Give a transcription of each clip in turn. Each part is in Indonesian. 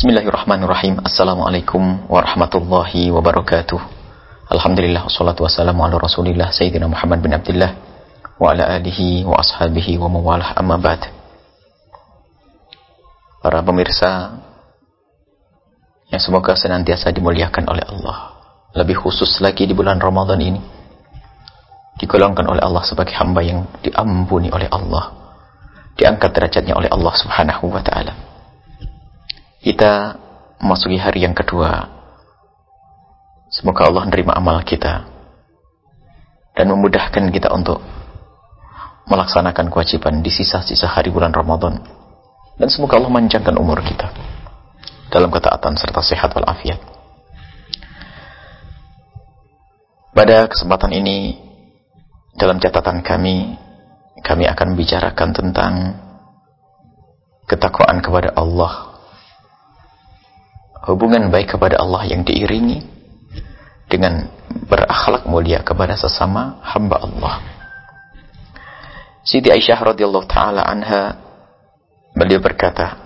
Bismillahirrahmanirrahim. Assalamualaikum warahmatullahi wabarakatuh. Alhamdulillah wassalatu wassalamu ala Rasulillah Sayyidina Muhammad bin Abdullah wa ala alihi wa ashabihi wa mawalah amma ba'd. Para pemirsa yang semoga senantiasa dimuliakan oleh Allah. Lebih khusus lagi di bulan Ramadan ini digolongkan oleh Allah sebagai hamba yang diampuni oleh Allah. Diangkat derajatnya oleh Allah Subhanahu wa taala. Kita memasuki hari yang kedua. Semoga Allah menerima amal kita dan memudahkan kita untuk melaksanakan kewajiban di sisa-sisa hari bulan Ramadan. Dan semoga Allah manjangkan umur kita dalam ketaatan serta sehat walafiat. Pada kesempatan ini, dalam catatan kami, kami akan membicarakan tentang ketakwaan kepada Allah hubungan baik kepada Allah yang diiringi dengan berakhlak mulia kepada sesama hamba Allah. Siti Aisyah radhiyallahu taala anha beliau berkata,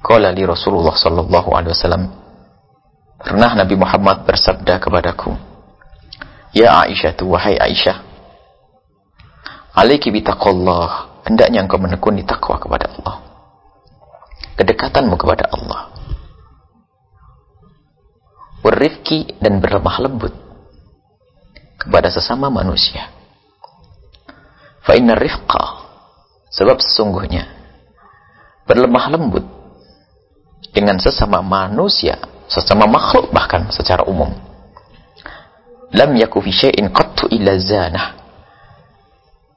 "Qala li Rasulullah sallallahu alaihi wasallam, pernah Nabi Muhammad bersabda kepadaku, "Ya Aisyah, tu wahai Aisyah, alaiki bitaqallah, hendaknya engkau menekuni takwa kepada Allah. Kedekatanmu kepada Allah berrifki dan berlemah lembut kepada sesama manusia. Fa inna rifqa sebab sesungguhnya berlemah lembut dengan sesama manusia, sesama makhluk bahkan secara umum. Lam yaku fi syai'in qattu illa zanah.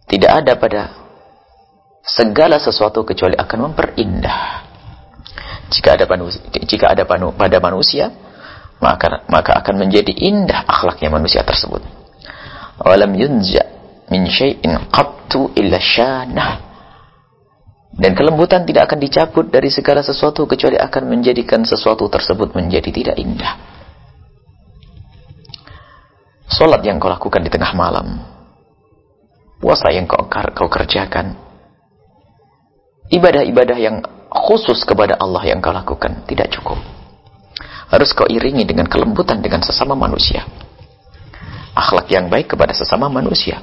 Tidak ada pada segala sesuatu kecuali akan memperindah. Jika ada jika ada pada manusia maka maka akan menjadi indah akhlaknya manusia tersebut. Walam yunza min syai'in qattu illa syanah. Dan kelembutan tidak akan dicabut dari segala sesuatu kecuali akan menjadikan sesuatu tersebut menjadi tidak indah. Salat yang kau lakukan di tengah malam. Puasa yang kau, kau kerjakan. Ibadah-ibadah yang khusus kepada Allah yang kau lakukan tidak cukup harus kau iringi dengan kelembutan dengan sesama manusia. Akhlak yang baik kepada sesama manusia.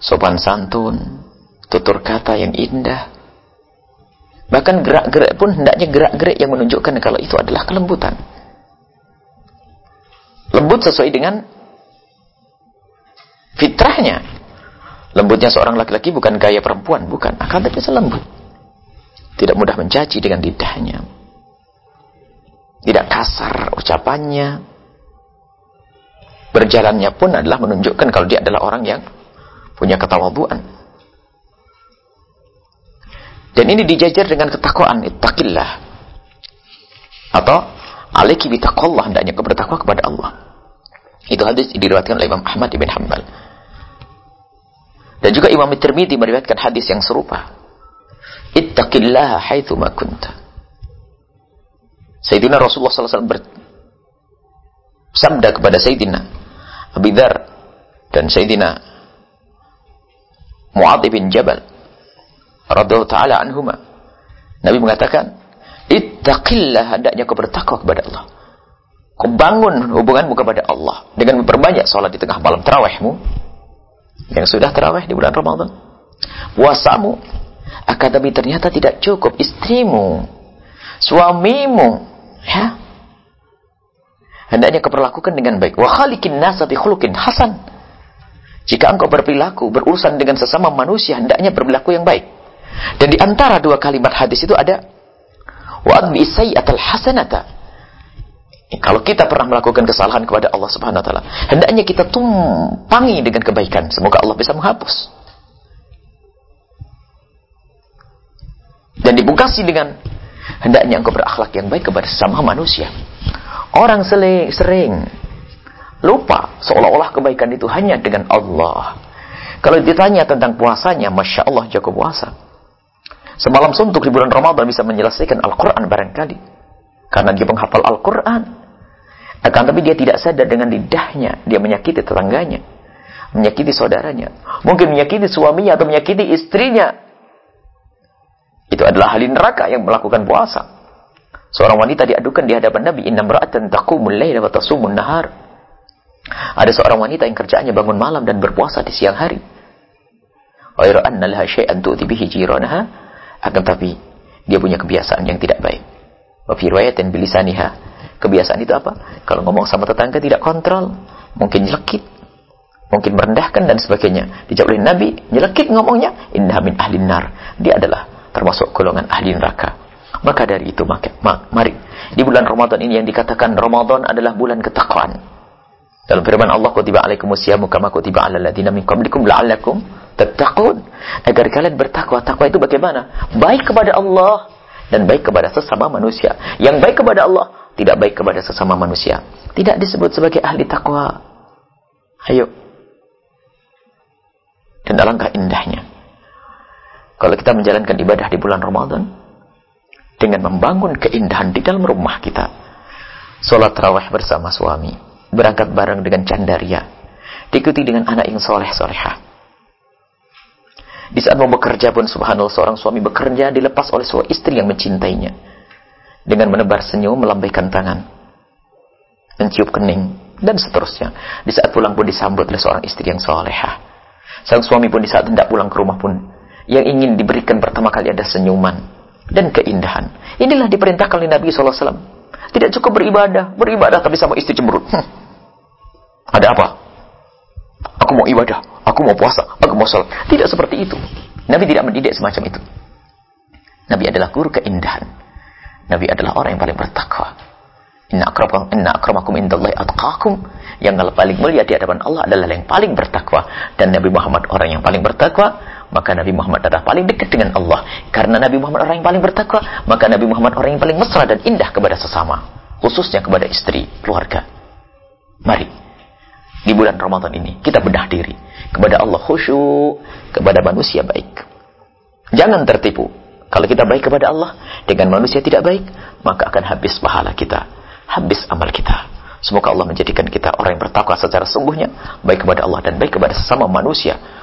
Sopan santun, tutur kata yang indah. Bahkan gerak-gerak pun hendaknya gerak-gerik yang menunjukkan kalau itu adalah kelembutan. Lembut sesuai dengan fitrahnya. Lembutnya seorang laki-laki bukan gaya perempuan, bukan. Akan tapi selembut. Tidak mudah mencaci dengan lidahnya. Tidak kasar ucapannya. Berjalannya pun adalah menunjukkan kalau dia adalah orang yang punya ketawaduan. Dan ini dijajar dengan ketakwaan. Ittaqillah. Atau alaiki bitaqallah. Hendaknya kau kepada Allah. Itu hadis diriwayatkan oleh Imam Ahmad ibn Hanbal. Dan juga Imam Tirmidzi meriwayatkan hadis yang serupa. Ittaqillaha haitsu ma kunta. Sayyidina Rasulullah SAW bersabda kepada Sayyidina Abi Dhar dan Sayyidina Mu'adh bin Jabal radhiyallahu taala anhuma. Nabi mengatakan, "Ittaqillah hendaknya kau bertakwa kepada Allah." Kau bangun hubunganmu kepada Allah dengan memperbanyak sholat di tengah malam terawihmu yang sudah terawih di bulan Ramadan. Puasamu akan tapi ternyata tidak cukup istrimu, suamimu, ya. Hendaknya kau perlakukan dengan baik. Wa khaliqin nasa bi khuluqin hasan. Jika engkau berperilaku, berurusan dengan sesama manusia, hendaknya berperilaku yang baik. Dan di antara dua kalimat hadis itu ada wa adbi sayyatal hasanata. Kalau kita pernah melakukan kesalahan kepada Allah Subhanahu wa taala, hendaknya kita tumpangi dengan kebaikan. Semoga Allah bisa menghapus. Dan dibungkasi dengan hendaknya engkau berakhlak yang baik kepada sesama manusia. Orang sering, sering lupa seolah-olah kebaikan itu hanya dengan Allah. Kalau ditanya tentang puasanya, Masya Allah jago puasa. Semalam suntuk di bulan Ramadan bisa menyelesaikan Al-Quran barangkali. Karena dia menghafal Al-Quran. Akan tapi dia tidak sadar dengan lidahnya. Dia menyakiti tetangganya. Menyakiti saudaranya. Mungkin menyakiti suaminya atau menyakiti istrinya Itu adalah ahli neraka yang melakukan puasa. Seorang wanita diadukan di hadapan Nabi, "Inna imra'atan taqumul laila wa tasumun nahar." Ada seorang wanita yang kerjaannya bangun malam dan berpuasa di siang hari. Ghairu anna laha syai'an tu'ti bihi akan tapi dia punya kebiasaan yang tidak baik. Wa fi riwayatin bilisaniha. Kebiasaan itu apa? Kalau ngomong sama tetangga tidak kontrol, mungkin nyelekit, mungkin merendahkan dan sebagainya. Dijawab oleh Nabi, nyelekit ngomongnya, indah min ahli nar. Dia adalah termasuk golongan ahli neraka. Maka dari itu maka, ma, mari di bulan Ramadan ini yang dikatakan Ramadan adalah bulan ketakwaan. Dalam firman Allah kutiba alaikumusyamu kama kutiba alal ladzina min qablikum la'allakum tattaqun. Agar kalian bertakwa. Takwa itu bagaimana? Baik kepada Allah dan baik kepada sesama manusia. Yang baik kepada Allah, tidak baik kepada sesama manusia. Tidak disebut sebagai ahli takwa. Ayo. Dan alangkah indahnya kalau kita menjalankan ibadah di bulan Ramadan dengan membangun keindahan di dalam rumah kita. Salat raweh bersama suami, berangkat bareng dengan candaria, diikuti dengan anak yang soleh soleha. Di saat mau bekerja pun subhanallah seorang suami bekerja dilepas oleh seorang istri yang mencintainya. Dengan menebar senyum, melambaikan tangan. Mencium kening, dan seterusnya. Di saat pulang pun disambut oleh seorang istri yang soleha. Sang suami pun di saat hendak pulang ke rumah pun yang ingin diberikan pertama kali ada senyuman dan keindahan. Inilah diperintahkan oleh Nabi SAW. Tidak cukup beribadah, beribadah tapi sama istri cemberut. Hm. Ada apa? Aku mau ibadah, aku mau puasa, aku mau sholat. Tidak seperti itu. Nabi tidak mendidik semacam itu. Nabi adalah guru keindahan. Nabi adalah orang yang paling bertakwa. Inna akramakum inna akramakum indallahi atqakum. Yang paling mulia di hadapan Allah adalah yang paling bertakwa dan Nabi Muhammad orang yang paling bertakwa maka Nabi Muhammad adalah paling dekat dengan Allah. Karena Nabi Muhammad orang yang paling bertakwa, maka Nabi Muhammad orang yang paling mesra dan indah kepada sesama, khususnya kepada istri, keluarga. Mari di bulan Ramadan ini kita bedah diri kepada Allah khusyuk, kepada manusia baik. Jangan tertipu. Kalau kita baik kepada Allah dengan manusia tidak baik, maka akan habis pahala kita, habis amal kita. Semoga Allah menjadikan kita orang yang bertakwa secara sungguhnya, baik kepada Allah dan baik kepada sesama manusia.